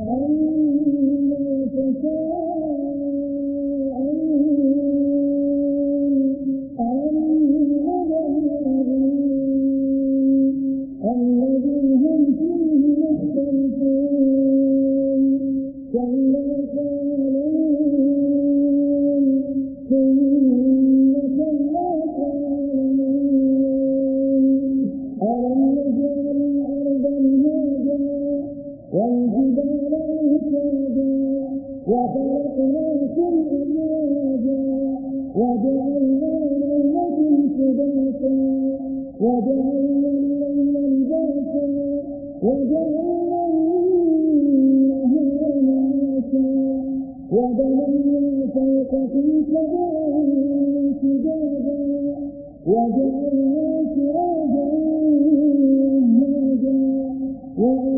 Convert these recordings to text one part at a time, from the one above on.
أن تكون الجبال أوتادا وخلقناكم أزواجا وجعلنا لكم سباتا وجعلنا الليل لباسا وجعلنا النهار معاشا وبنينا فوقكم سبعا شدادا وجعلنا سراجا وهاجا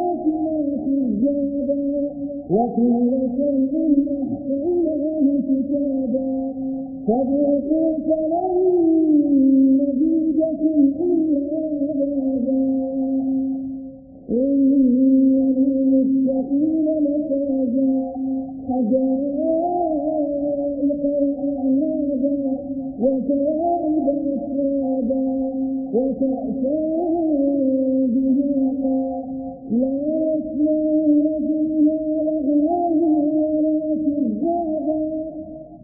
أحزابا وكل شيء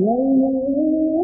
Yeah, yeah, yeah.